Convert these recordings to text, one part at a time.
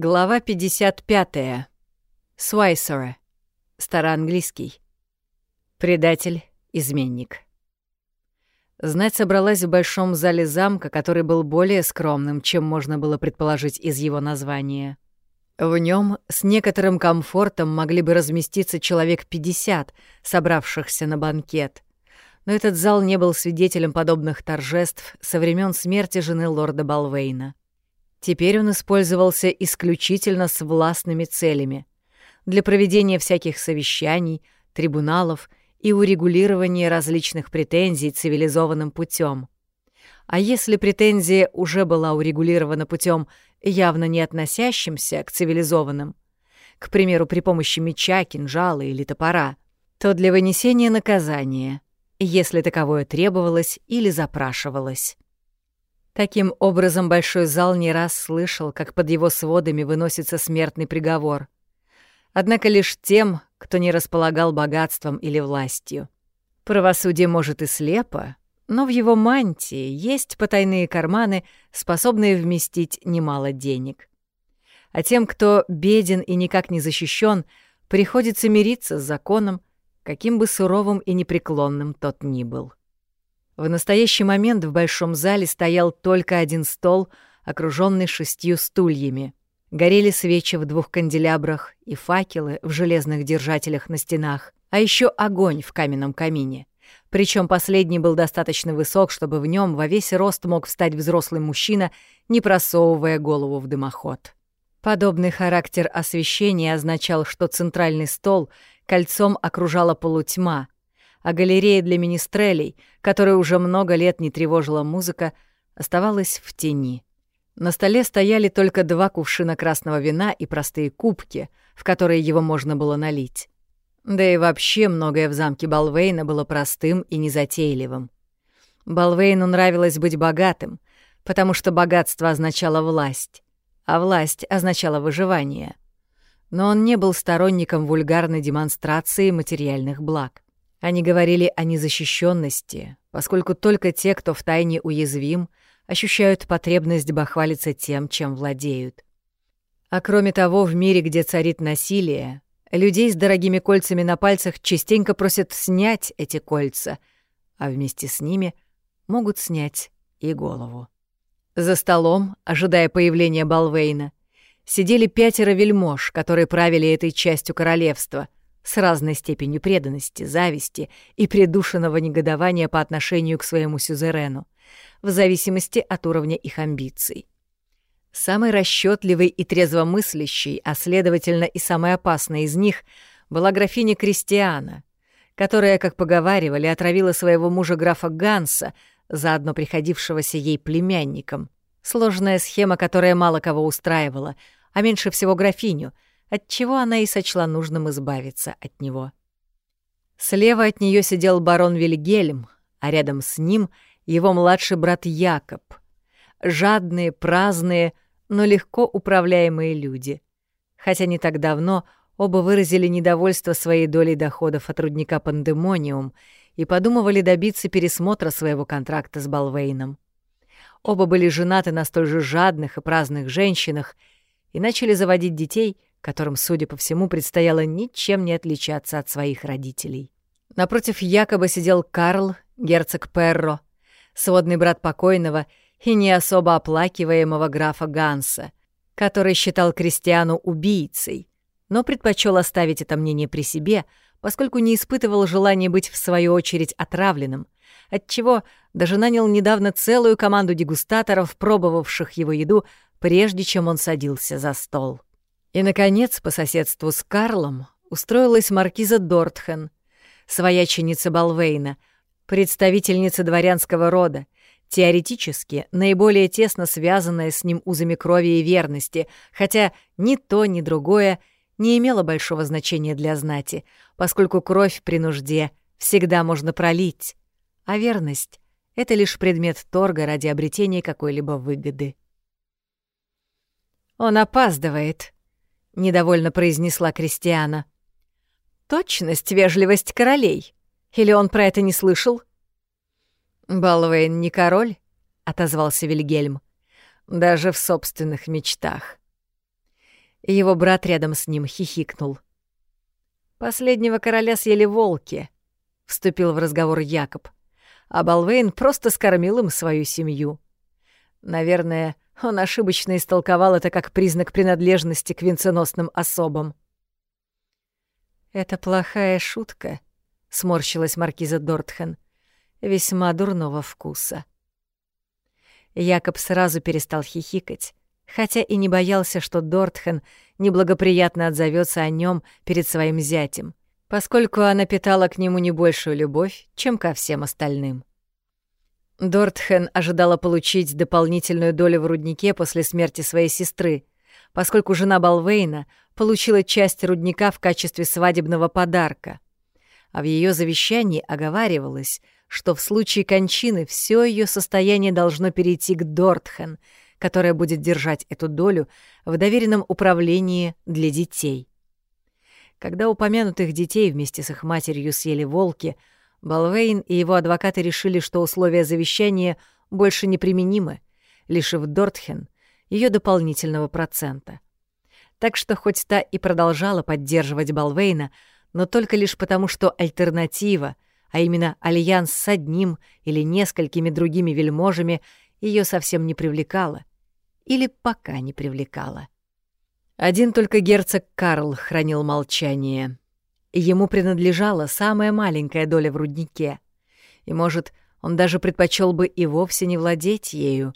Глава 55. Свайсера. Староанглийский. Предатель, изменник. Знать собралась в большом зале замка, который был более скромным, чем можно было предположить из его названия. В нем с некоторым комфортом могли бы разместиться человек 50, собравшихся на банкет. Но этот зал не был свидетелем подобных торжеств со времен смерти жены лорда Балвейна. Теперь он использовался исключительно с властными целями для проведения всяких совещаний, трибуналов и урегулирования различных претензий цивилизованным путем. А если претензия уже была урегулирована путем, явно не относящимся к цивилизованным, к примеру, при помощи меча, кинжала или топора, то для вынесения наказания, если таковое требовалось или запрашивалось. Таким образом, большой зал не раз слышал, как под его сводами выносится смертный приговор. Однако лишь тем, кто не располагал богатством или властью. Правосудие может и слепо, но в его мантии есть потайные карманы, способные вместить немало денег. А тем, кто беден и никак не защищен, приходится мириться с законом, каким бы суровым и непреклонным тот ни был. В настоящий момент в большом зале стоял только один стол, окруженный шестью стульями. Горели свечи в двух канделябрах и факелы в железных держателях на стенах, а еще огонь в каменном камине. Причем последний был достаточно высок, чтобы в нем во весь рост мог встать взрослый мужчина, не просовывая голову в дымоход. Подобный характер освещения означал, что центральный стол кольцом окружала полутьма, а галерея для министрелей, которая уже много лет не тревожила музыка, оставалась в тени. На столе стояли только два кувшина красного вина и простые кубки, в которые его можно было налить. Да и вообще многое в замке Балвейна было простым и незатейливым. Балвейну нравилось быть богатым, потому что богатство означало власть, а власть означала выживание. Но он не был сторонником вульгарной демонстрации материальных благ. Они говорили о незащищенности, поскольку только те, кто втайне уязвим, ощущают потребность бахвалиться тем, чем владеют. А кроме того, в мире, где царит насилие, людей с дорогими кольцами на пальцах частенько просят снять эти кольца, а вместе с ними могут снять и голову. За столом, ожидая появления Балвейна, сидели пятеро вельмож, которые правили этой частью королевства — с разной степенью преданности, зависти и придушенного негодования по отношению к своему сюзерену, в зависимости от уровня их амбиций. Самый расчетливый и трезвомыслящий, а следовательно и самый опасный из них, была графиня Кристиана, которая, как поговаривали, отравила своего мужа графа Ганса, заодно приходившегося ей племянником. Сложная схема, которая мало кого устраивала, а меньше всего графиню — отчего она и сочла нужным избавиться от него. Слева от нее сидел барон Вильгельм, а рядом с ним его младший брат Якоб. Жадные, праздные, но легко управляемые люди. Хотя не так давно оба выразили недовольство своей долей доходов от рудника Пандемониум и подумывали добиться пересмотра своего контракта с Балвейном. Оба были женаты на столь же жадных и праздных женщинах и начали заводить детей — которым, судя по всему, предстояло ничем не отличаться от своих родителей. Напротив якобы сидел Карл, герцог Перро, сводный брат покойного и не особо оплакиваемого графа Ганса, который считал Кристиану убийцей, но предпочел оставить это мнение при себе, поскольку не испытывал желания быть в свою очередь отравленным, отчего даже нанял недавно целую команду дегустаторов, пробовавших его еду, прежде чем он садился за стол. И, наконец, по соседству с Карлом устроилась маркиза Дортхен, свояченица Балвейна, представительница дворянского рода, теоретически наиболее тесно связанная с ним узами крови и верности, хотя ни то, ни другое не имело большого значения для знати, поскольку кровь при нужде всегда можно пролить, а верность — это лишь предмет торга ради обретения какой-либо выгоды. «Он опаздывает», недовольно произнесла Кристиана. Точность, вежливость королей. Или он про это не слышал? Балвейн не король, отозвался Вильгельм, даже в собственных мечтах. его брат рядом с ним хихикнул. «Последнего короля съели волки», — вступил в разговор Якоб, а Балвейн просто скормил им свою семью. Наверное, он ошибочно истолковал это как признак принадлежности к венценосным особам. «Это плохая шутка», — сморщилась маркиза Дортхен, — «весьма дурного вкуса». Якоб сразу перестал хихикать, хотя и не боялся, что Дортхен неблагоприятно отзовется о нем перед своим зятем, поскольку она питала к нему не большую любовь, чем ко всем остальным. Дортхен ожидала получить дополнительную долю в руднике после смерти своей сестры, поскольку жена Балвейна получила часть рудника в качестве свадебного подарка. А в ее завещании оговаривалось, что в случае кончины все ее состояние должно перейти к Дортхен, которая будет держать эту долю в доверенном управлении для детей. Когда упомянутых детей вместе с их матерью съели волки — Балвейн и его адвокаты решили, что условия завещания больше не применимы, лишив Дортхен ее дополнительного процента. Так что хоть та и продолжала поддерживать Балвейна, но только лишь потому, что альтернатива, а именно альянс с одним или несколькими другими вельможами, ее совсем не привлекала. Или пока не привлекала. Один только герцог Карл хранил молчание — Ему принадлежала самая маленькая доля в руднике. И, может, он даже предпочел бы и вовсе не владеть ею.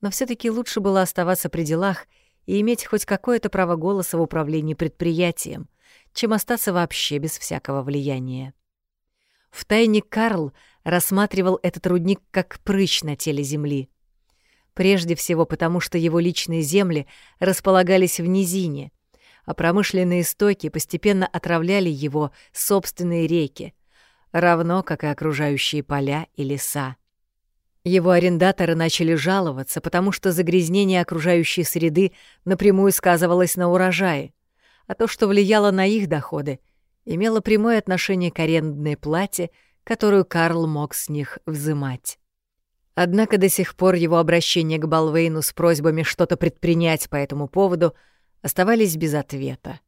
Но все таки лучше было оставаться при делах и иметь хоть какое-то право голоса в управлении предприятием, чем остаться вообще без всякого влияния. Втайне Карл рассматривал этот рудник как прыщ на теле земли. Прежде всего потому, что его личные земли располагались в низине — а промышленные стоки постепенно отравляли его собственные реки, равно как и окружающие поля и леса. Его арендаторы начали жаловаться, потому что загрязнение окружающей среды напрямую сказывалось на урожае, а то, что влияло на их доходы, имело прямое отношение к арендной плате, которую Карл мог с них взымать. Однако до сих пор его обращение к Балвейну с просьбами что-то предпринять по этому поводу — оставались без ответа.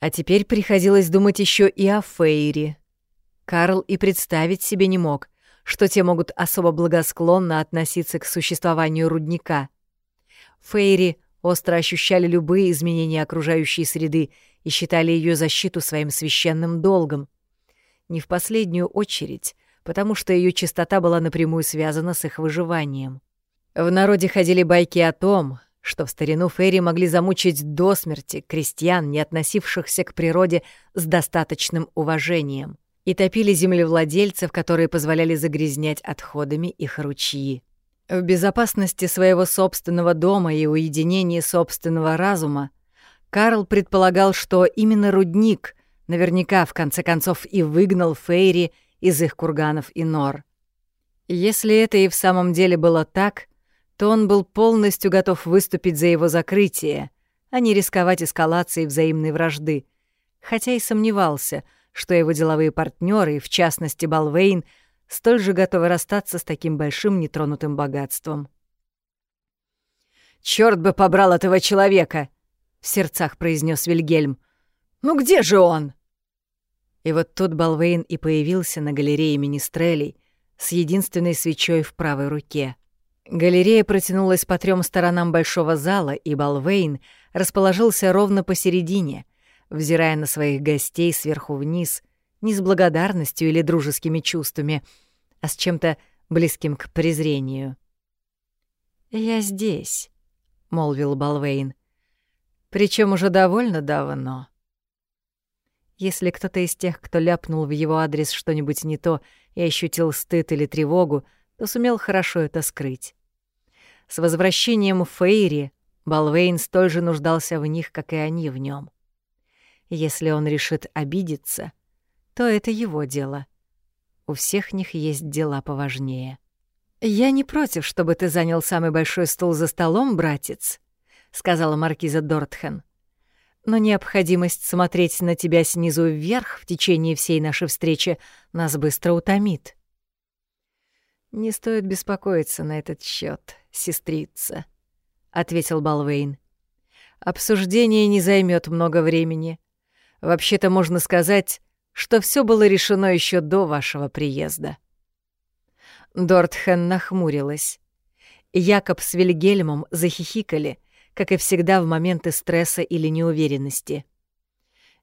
А теперь приходилось думать еще и о Фейре. Карл и представить себе не мог, что те могут особо благосклонно относиться к существованию рудника. Фейри остро ощущали любые изменения окружающей среды и считали ее защиту своим священным долгом. Не в последнюю очередь, потому что ее чистота была напрямую связана с их выживанием. В народе ходили байки о том, что в старину Ферри могли замучить до смерти крестьян, не относившихся к природе с достаточным уважением, и топили землевладельцев, которые позволяли загрязнять отходами их ручьи. В безопасности своего собственного дома и уединении собственного разума Карл предполагал, что именно рудник наверняка в конце концов и выгнал Фейри из их курганов и нор. Если это и в самом деле было так, то он был полностью готов выступить за его закрытие, а не рисковать эскалацией взаимной вражды, хотя и сомневался, что его деловые партнеры, в частности Балвейн, столь же готовы расстаться с таким большим нетронутым богатством. «Чёрт бы побрал этого человека!» — в сердцах произнес Вильгельм. «Ну где же он?» И вот тут Балвейн и появился на галерее Министрелей с единственной свечой в правой руке. Галерея протянулась по трем сторонам большого зала, и Балвейн расположился ровно посередине, взирая на своих гостей сверху вниз, не с благодарностью или дружескими чувствами, а с чем-то близким к презрению. «Я здесь», — молвил Балвейн, — «причем уже довольно давно». Если кто-то из тех, кто ляпнул в его адрес что-нибудь не то и ощутил стыд или тревогу, то сумел хорошо это скрыть. С возвращением Фейри Балвейн столь же нуждался в них, как и они в нем. Если он решит обидеться, то это его дело. У всех них есть дела поважнее. «Я не против, чтобы ты занял самый большой стул за столом, братец», — сказала маркиза Дортхен. «Но необходимость смотреть на тебя снизу вверх в течение всей нашей встречи нас быстро утомит». «Не стоит беспокоиться на этот счет, сестрица», — ответил Балвейн. Обсуждение не займет много времени. Вообще-то можно сказать, что все было решено еще до вашего приезда. Дортхен нахмурилась. Якоб с Вильгельмом захихикали, как и всегда в моменты стресса или неуверенности.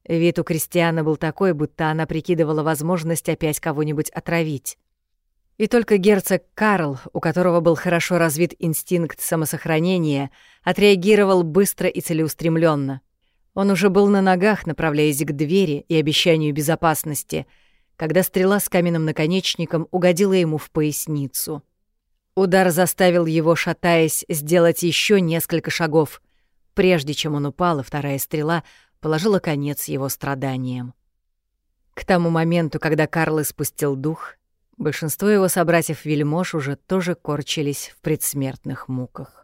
Вид у Кристиана был такой, будто она прикидывала возможность опять кого-нибудь отравить. И только герцог Карл, у которого был хорошо развит инстинкт самосохранения, отреагировал быстро и целеустремленно. Он уже был на ногах, направляясь к двери и обещанию безопасности, когда стрела с каменным наконечником угодила ему в поясницу. Удар заставил его, шатаясь, сделать еще несколько шагов. Прежде чем он упал, и вторая стрела положила конец его страданиям. К тому моменту, когда Карл испустил дух, большинство его собратьев-вельмож уже тоже корчились в предсмертных муках.